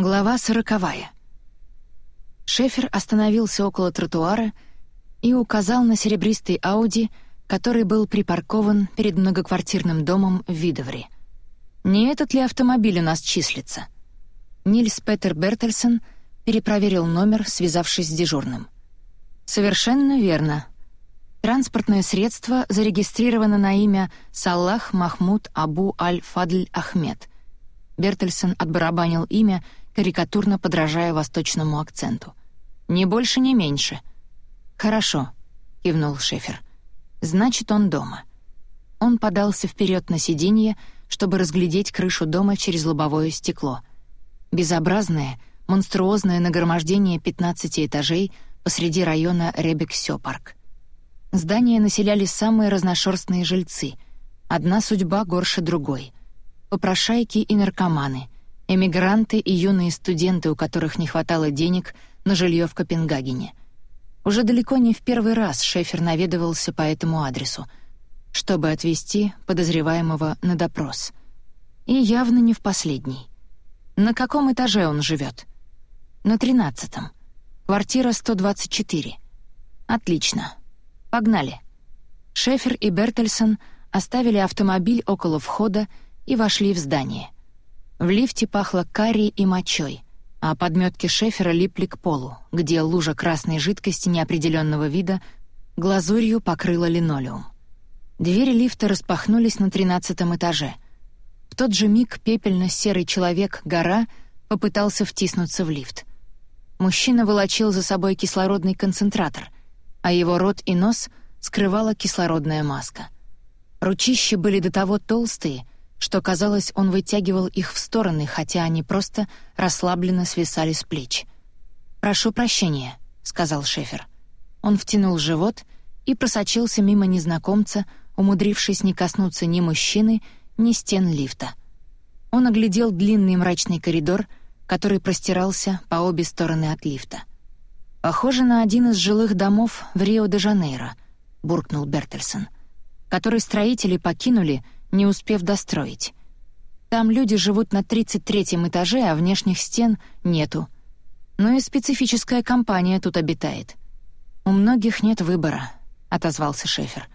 Глава сороковая. Шефер остановился около тротуара и указал на серебристый Ауди, который был припаркован перед многоквартирным домом в Видовре. «Не этот ли автомобиль у нас числится?» Нильс Петер Бертельсон перепроверил номер, связавшись с дежурным. «Совершенно верно. Транспортное средство зарегистрировано на имя Саллах Махмуд Абу Аль-Фадль Ахмед». Бертельсон отбарабанил имя — карикатурно подражая восточному акценту. «Ни больше, ни меньше». «Хорошо», — кивнул Шефер. «Значит, он дома». Он подался вперед на сиденье, чтобы разглядеть крышу дома через лобовое стекло. Безобразное, монструозное нагромождение 15 этажей посреди района Ребек-Сёпарк. Здание населяли самые разношерстные жильцы. Одна судьба горше другой. Попрошайки и наркоманы — эмигранты и юные студенты, у которых не хватало денег на жилье в Копенгагене. Уже далеко не в первый раз Шефер наведывался по этому адресу, чтобы отвезти подозреваемого на допрос. И явно не в последний. На каком этаже он живет? На тринадцатом. Квартира 124. Отлично. Погнали. Шефер и Бертельсон оставили автомобиль около входа и вошли в здание — в лифте пахло карри и мочой, а подметки шефера липли к полу, где лужа красной жидкости неопределенного вида глазурью покрыла линолеум. Двери лифта распахнулись на тринадцатом этаже. В тот же миг пепельно-серый человек-гора попытался втиснуться в лифт. Мужчина волочил за собой кислородный концентратор, а его рот и нос скрывала кислородная маска. Ручища были до того толстые, что, казалось, он вытягивал их в стороны, хотя они просто расслабленно свисали с плеч. «Прошу прощения», — сказал Шефер. Он втянул живот и просочился мимо незнакомца, умудрившись не коснуться ни мужчины, ни стен лифта. Он оглядел длинный мрачный коридор, который простирался по обе стороны от лифта. «Похоже на один из жилых домов в Рио-де-Жанейро», — буркнул Бертельсон, «который строители покинули, — не успев достроить. Там люди живут на 33-м этаже, а внешних стен нету. Ну и специфическая компания тут обитает. «У многих нет выбора», — отозвался Шефер.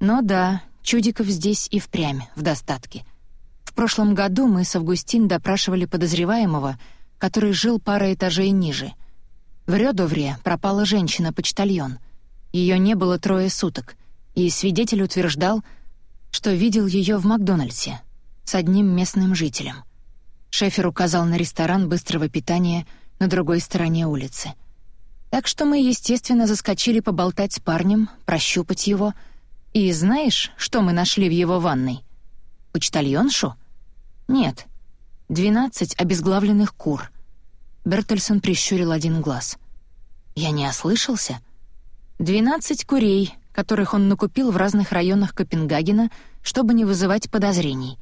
«Но да, чудиков здесь и впрямь, в достатке. В прошлом году мы с Августин допрашивали подозреваемого, который жил пара этажей ниже. В Рёдовре пропала женщина-почтальон. Ее не было трое суток, и свидетель утверждал, что видел ее в Макдональдсе с одним местным жителем. Шефер указал на ресторан быстрого питания на другой стороне улицы. Так что мы, естественно, заскочили поболтать с парнем, прощупать его. И знаешь, что мы нашли в его ванной? Почтальоншу? Нет. Двенадцать обезглавленных кур. Бертельсон прищурил один глаз. Я не ослышался? Двенадцать курей, которых он накупил в разных районах Копенгагена, чтобы не вызывать подозрений,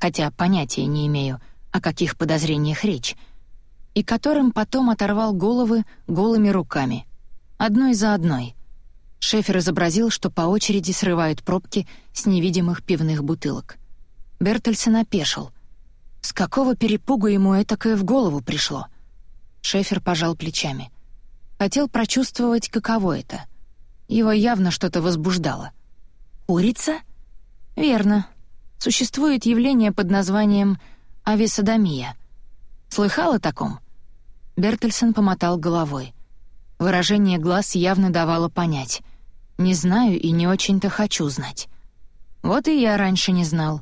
хотя понятия не имею, о каких подозрениях речь, и которым потом оторвал головы голыми руками, одной за одной. Шефер изобразил, что по очереди срывают пробки с невидимых пивных бутылок. Бертельсен опешил. С какого перепугу ему этакое в голову пришло? Шефер пожал плечами. Хотел прочувствовать, каково это — его явно что-то возбуждало. «Курица?» «Верно. Существует явление под названием ависодомия. Слыхал о таком?» Бертельсон помотал головой. Выражение глаз явно давало понять. «Не знаю и не очень-то хочу знать». Вот и я раньше не знал.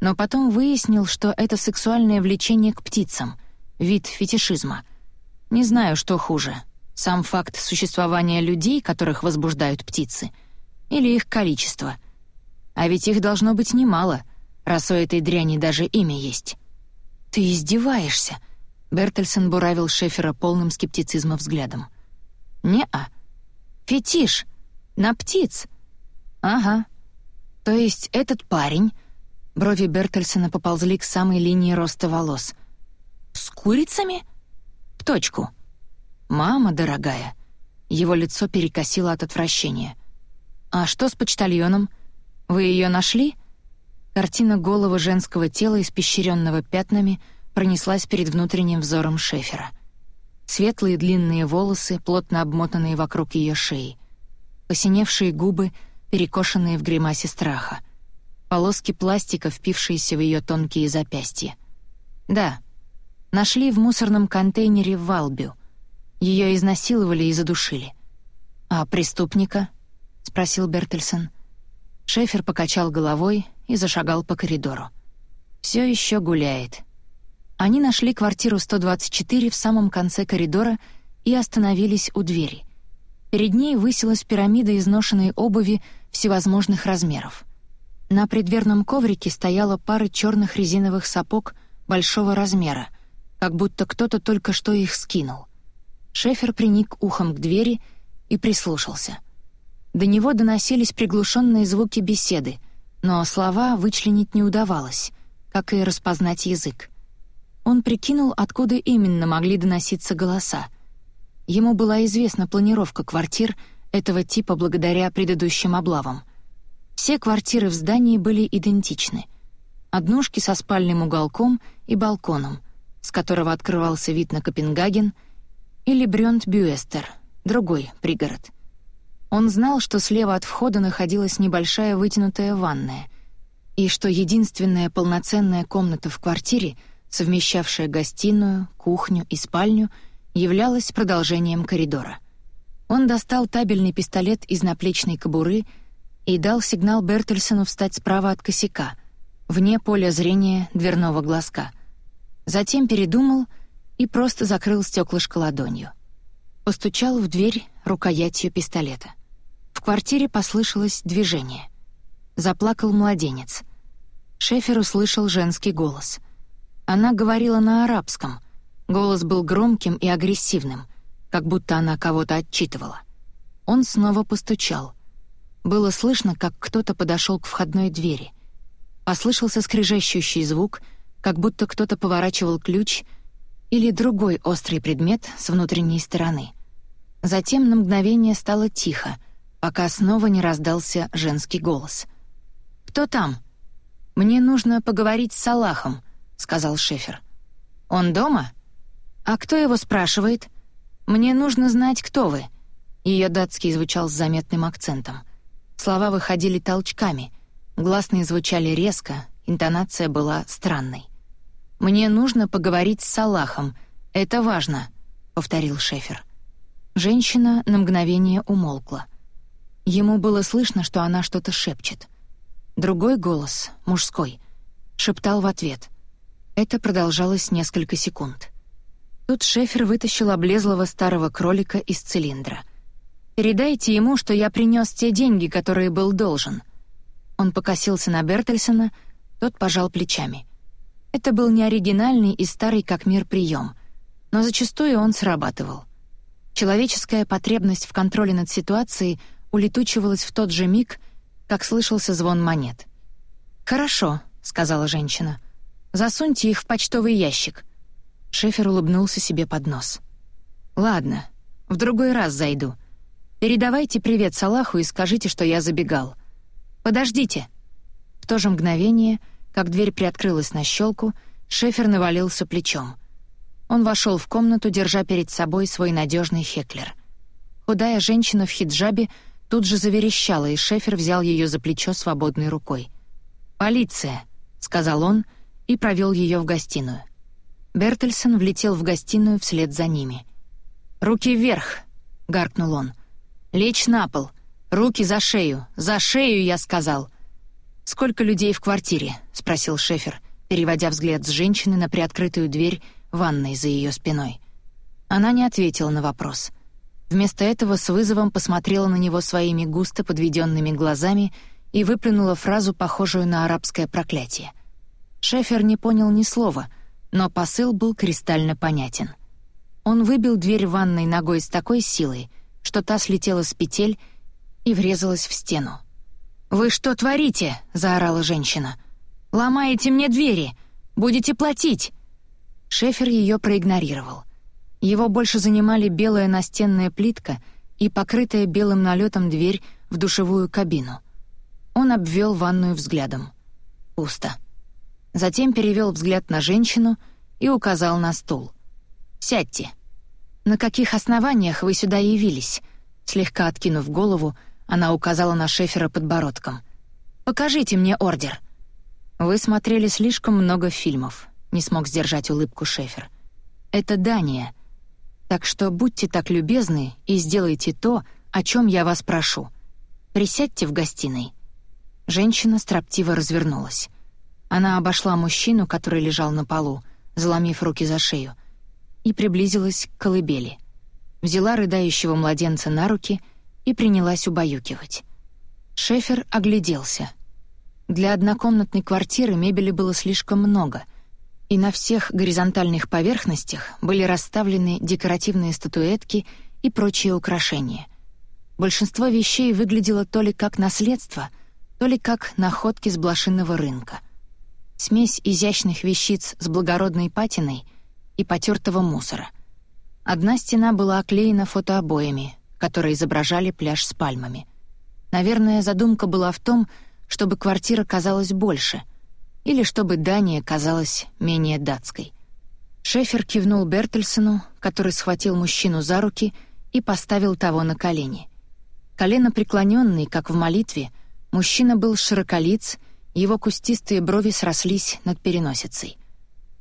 Но потом выяснил, что это сексуальное влечение к птицам, вид фетишизма. Не знаю, что хуже сам факт существования людей, которых возбуждают птицы, или их количество. А ведь их должно быть немало, раз у этой дряни даже имя есть. «Ты издеваешься?» — Бертельсон буравил Шефера полным скептицизма взглядом. «Не-а. Фетиш. На птиц. Ага. То есть этот парень...» Брови Бертельсона поползли к самой линии роста волос. «С курицами?» «В точку. «Мама дорогая». Его лицо перекосило от отвращения. «А что с почтальоном? Вы ее нашли?» Картина голого женского тела, испещренного пятнами, пронеслась перед внутренним взором Шефера. Светлые длинные волосы, плотно обмотанные вокруг ее шеи. Посиневшие губы, перекошенные в гримасе страха. Полоски пластика, впившиеся в ее тонкие запястья. Да, нашли в мусорном контейнере в Валбю. Ее изнасиловали и задушили. «А преступника?» — спросил Бертельсон. Шефер покачал головой и зашагал по коридору. Все еще гуляет. Они нашли квартиру 124 в самом конце коридора и остановились у двери. Перед ней высилась пирамида изношенной обуви всевозможных размеров. На предверном коврике стояла пара черных резиновых сапог большого размера, как будто кто-то только что их скинул. Шефер приник ухом к двери и прислушался. До него доносились приглушенные звуки беседы, но слова вычленить не удавалось, как и распознать язык. Он прикинул, откуда именно могли доноситься голоса. Ему была известна планировка квартир этого типа благодаря предыдущим облавам. Все квартиры в здании были идентичны. Однушки со спальным уголком и балконом, с которого открывался вид на Копенгаген — или Брёнт-Бюэстер, другой пригород. Он знал, что слева от входа находилась небольшая вытянутая ванная, и что единственная полноценная комната в квартире, совмещавшая гостиную, кухню и спальню, являлась продолжением коридора. Он достал табельный пистолет из наплечной кобуры и дал сигнал Бертельсону встать справа от косяка, вне поля зрения дверного глазка. Затем передумал — и просто закрыл стеклышко ладонью. Постучал в дверь рукоятью пистолета. В квартире послышалось движение. Заплакал младенец. Шефер услышал женский голос. Она говорила на арабском. Голос был громким и агрессивным, как будто она кого-то отчитывала. Он снова постучал. Было слышно, как кто-то подошел к входной двери. Послышался скрежещущий звук, как будто кто-то поворачивал ключ — или другой острый предмет с внутренней стороны. Затем на мгновение стало тихо, пока снова не раздался женский голос. «Кто там?» «Мне нужно поговорить с Салахом», — сказал Шефер. «Он дома?» «А кто его спрашивает?» «Мне нужно знать, кто вы». Ее датский звучал с заметным акцентом. Слова выходили толчками, гласные звучали резко, интонация была странной. «Мне нужно поговорить с Салахом. Это важно», — повторил Шефер. Женщина на мгновение умолкла. Ему было слышно, что она что-то шепчет. Другой голос, мужской, шептал в ответ. Это продолжалось несколько секунд. Тут Шефер вытащил облезлого старого кролика из цилиндра. «Передайте ему, что я принес те деньги, которые был должен». Он покосился на Бертельсона, тот пожал плечами — это был не оригинальный и старый как мир прием, но зачастую он срабатывал. Человеческая потребность в контроле над ситуацией улетучивалась в тот же миг, как слышался звон монет. «Хорошо», — сказала женщина. «Засуньте их в почтовый ящик». Шефер улыбнулся себе под нос. «Ладно, в другой раз зайду. Передавайте привет Салаху и скажите, что я забегал. Подождите». В то же мгновение — как дверь приоткрылась на щелку, Шефер навалился плечом. Он вошел в комнату, держа перед собой свой надежный хеклер. Худая женщина в хиджабе тут же заверещала, и Шефер взял ее за плечо свободной рукой. «Полиция», — сказал он и провел ее в гостиную. Бертельсон влетел в гостиную вслед за ними. «Руки вверх!» — гаркнул он. «Лечь на пол! Руки за шею! За шею, я сказал!» «Сколько людей в квартире?» — спросил Шефер, переводя взгляд с женщины на приоткрытую дверь ванной за ее спиной. Она не ответила на вопрос. Вместо этого с вызовом посмотрела на него своими густо подведенными глазами и выплюнула фразу, похожую на арабское проклятие. Шефер не понял ни слова, но посыл был кристально понятен. Он выбил дверь ванной ногой с такой силой, что та слетела с петель и врезалась в стену. «Вы что творите?» — заорала женщина. «Ломаете мне двери! Будете платить!» Шефер ее проигнорировал. Его больше занимали белая настенная плитка и покрытая белым налетом дверь в душевую кабину. Он обвел ванную взглядом. Пусто. Затем перевел взгляд на женщину и указал на стул. «Сядьте». «На каких основаниях вы сюда явились?» Слегка откинув голову, она указала на Шефера подбородком. «Покажите мне ордер». «Вы смотрели слишком много фильмов», — не смог сдержать улыбку Шефер. «Это Дания. Так что будьте так любезны и сделайте то, о чем я вас прошу. Присядьте в гостиной». Женщина строптиво развернулась. Она обошла мужчину, который лежал на полу, заломив руки за шею, и приблизилась к колыбели. Взяла рыдающего младенца на руки и принялась убаюкивать. Шефер огляделся. Для однокомнатной квартиры мебели было слишком много, и на всех горизонтальных поверхностях были расставлены декоративные статуэтки и прочие украшения. Большинство вещей выглядело то ли как наследство, то ли как находки с блошиного рынка. Смесь изящных вещиц с благородной патиной и потертого мусора. Одна стена была оклеена фотообоями, которые изображали пляж с пальмами. Наверное, задумка была в том, чтобы квартира казалась больше, или чтобы Дания казалась менее датской. Шефер кивнул Бертельсону, который схватил мужчину за руки и поставил того на колени. Колено преклоненный, как в молитве, мужчина был широколиц его кустистые брови срослись над переносицей.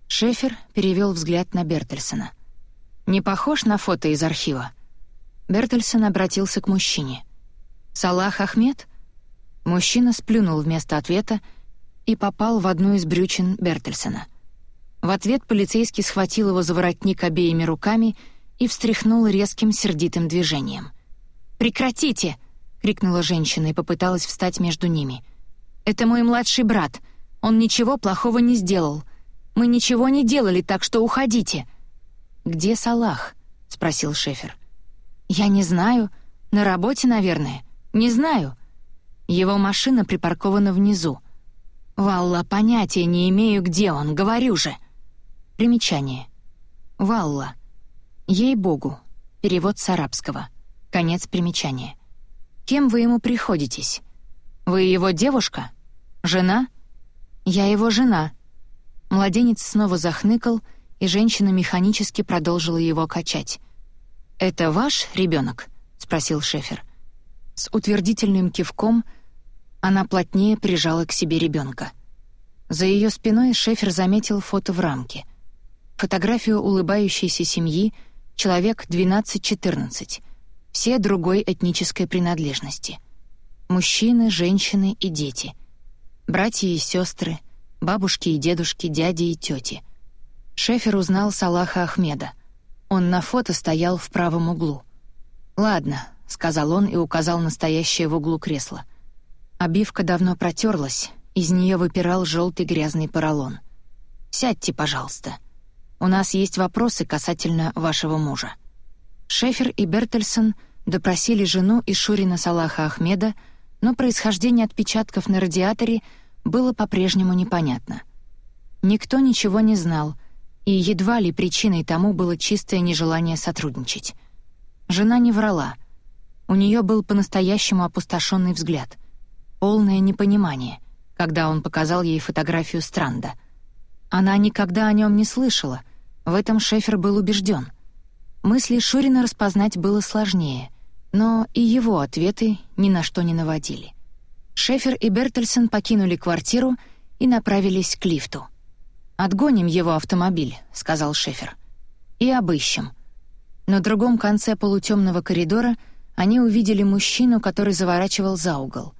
Шефер перевел взгляд на Бертельсона. «Не похож на фото из архива?» Бертельсон обратился к мужчине. «Салах Ахмед?» Мужчина сплюнул вместо ответа и попал в одну из брючин Бертельсона. В ответ полицейский схватил его за воротник обеими руками и встряхнул резким сердитым движением. «Прекратите!» — крикнула женщина и попыталась встать между ними — это мой младший брат. Он ничего плохого не сделал. Мы ничего не делали, так что уходите». «Где Салах?» — спросил Шефер. «Я не знаю. На работе, наверное. Не знаю. Его машина припаркована внизу. Валла, понятия не имею, где он, говорю же». Примечание. Валла. Ей-богу. Перевод с арабского. Конец примечания. Кем вы ему приходитесь? Вы его девушка? «Жена?» «Я его жена». Младенец снова захныкал, и женщина механически продолжила его качать. «Это ваш ребенок? спросил Шефер. С утвердительным кивком она плотнее прижала к себе ребенка. За ее спиной Шефер заметил фото в рамке. Фотографию улыбающейся семьи, человек 12-14, все другой этнической принадлежности. Мужчины, женщины и дети — Братья и сестры, бабушки и дедушки, дяди и тети. Шефер узнал Салаха Ахмеда. Он на фото стоял в правом углу. «Ладно», — сказал он и указал настоящее в углу кресло. Обивка давно протерлась, из нее выпирал желтый грязный поролон. «Сядьте, пожалуйста. У нас есть вопросы касательно вашего мужа». Шефер и Бертельсон допросили жену и Шурина Салаха Ахмеда, но происхождение отпечатков на радиаторе было по-прежнему непонятно. Никто ничего не знал, и едва ли причиной тому было чистое нежелание сотрудничать. Жена не врала. У нее был по-настоящему опустошенный взгляд, полное непонимание, когда он показал ей фотографию Странда. Она никогда о нем не слышала, в этом Шефер был убежден. Мысли Шурина распознать было сложнее, но и его ответы ни на что не наводили. Шефер и Бертельсон покинули квартиру и направились к лифту. «Отгоним его автомобиль», — сказал Шефер. «И обыщем». На другом конце полутемного коридора они увидели мужчину, который заворачивал за угол.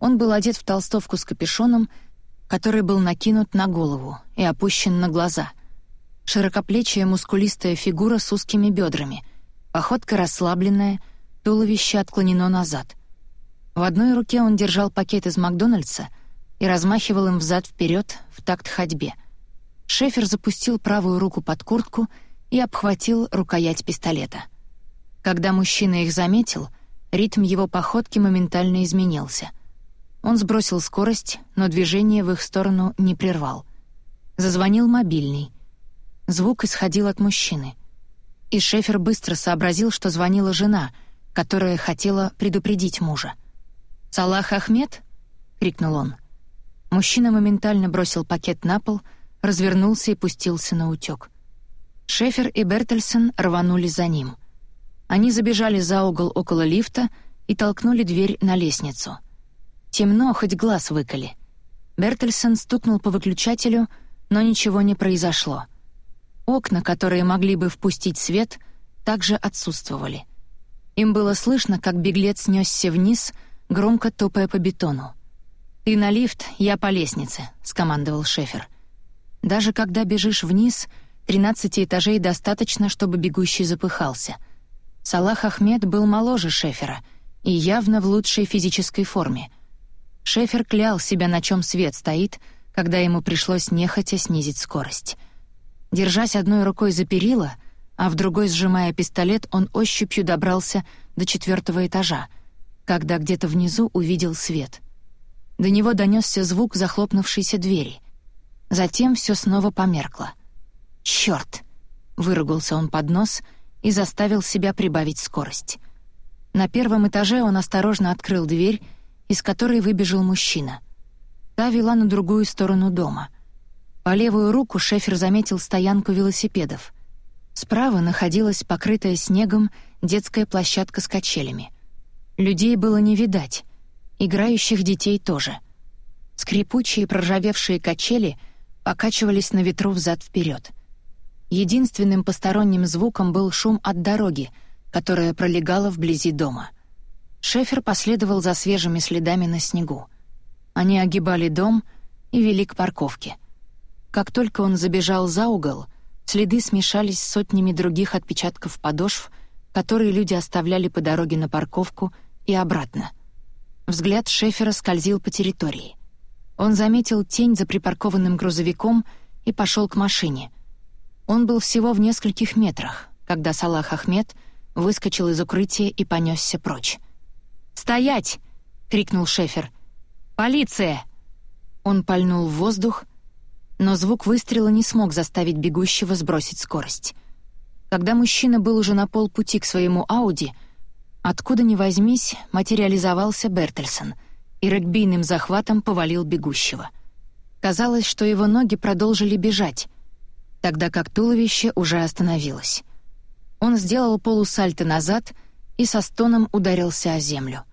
Он был одет в толстовку с капюшоном, который был накинут на голову и опущен на глаза. Широкоплечая мускулистая фигура с узкими бедрами, походка расслабленная — Туловище отклонено назад. В одной руке он держал пакет из Макдональдса и размахивал им взад вперед в такт ходьбе. Шефер запустил правую руку под куртку и обхватил рукоять пистолета. Когда мужчина их заметил, ритм его походки моментально изменился. Он сбросил скорость, но движение в их сторону не прервал. Зазвонил мобильный. Звук исходил от мужчины. И Шефер быстро сообразил, что звонила жена — которая хотела предупредить мужа. «Салах Ахмед?» — крикнул он. Мужчина моментально бросил пакет на пол, развернулся и пустился на утёк. Шефер и Бертельсон рванули за ним. Они забежали за угол около лифта и толкнули дверь на лестницу. Темно, хоть глаз выколи. Бертельсон стукнул по выключателю, но ничего не произошло. Окна, которые могли бы впустить свет, также отсутствовали. Им было слышно, как беглец снесся вниз, громко топая по бетону. «Ты на лифт, я по лестнице», — скомандовал Шефер. Даже когда бежишь вниз, 13 этажей достаточно, чтобы бегущий запыхался. Салах Ахмед был моложе Шефера и явно в лучшей физической форме. Шефер клял себя, на чем свет стоит, когда ему пришлось нехотя снизить скорость. Держась одной рукой за перила, а в другой сжимая пистолет, он ощупью добрался до четвертого этажа, когда где-то внизу увидел свет. До него донесся звук захлопнувшейся двери. Затем все снова померкло. «Чёрт!» — выругался он под нос и заставил себя прибавить скорость. На первом этаже он осторожно открыл дверь, из которой выбежал мужчина. Та вела на другую сторону дома. По левую руку Шефер заметил стоянку велосипедов. Справа находилась покрытая снегом детская площадка с качелями. Людей было не видать, играющих детей тоже. Скрипучие проржавевшие качели покачивались на ветру взад-вперед. Единственным посторонним звуком был шум от дороги, которая пролегала вблизи дома. Шефер последовал за свежими следами на снегу. Они огибали дом и вели к парковке — как только он забежал за угол, следы смешались с сотнями других отпечатков подошв, которые люди оставляли по дороге на парковку и обратно. Взгляд Шефера скользил по территории. Он заметил тень за припаркованным грузовиком и пошел к машине. Он был всего в нескольких метрах, когда Салах Ахмед выскочил из укрытия и понесся прочь. «Стоять!» — крикнул Шефер. «Полиция!» Он пальнул в воздух, но звук выстрела не смог заставить бегущего сбросить скорость. Когда мужчина был уже на полпути к своему Ауди, откуда ни возьмись, материализовался Бертельсон и регбийным захватом повалил бегущего. Казалось, что его ноги продолжили бежать, тогда как туловище уже остановилось. Он сделал полусальто назад и со стоном ударился о землю.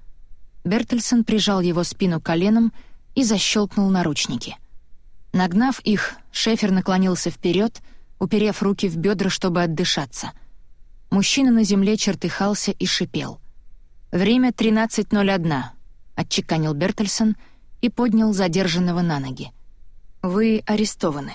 Бертельсон прижал его спину коленом и защелкнул наручники. Нагнав их, Шефер наклонился вперед, уперев руки в бедра, чтобы отдышаться. Мужчина на земле чертыхался и шипел. «Время 13.01», — отчеканил Бертельсон и поднял задержанного на ноги. «Вы арестованы».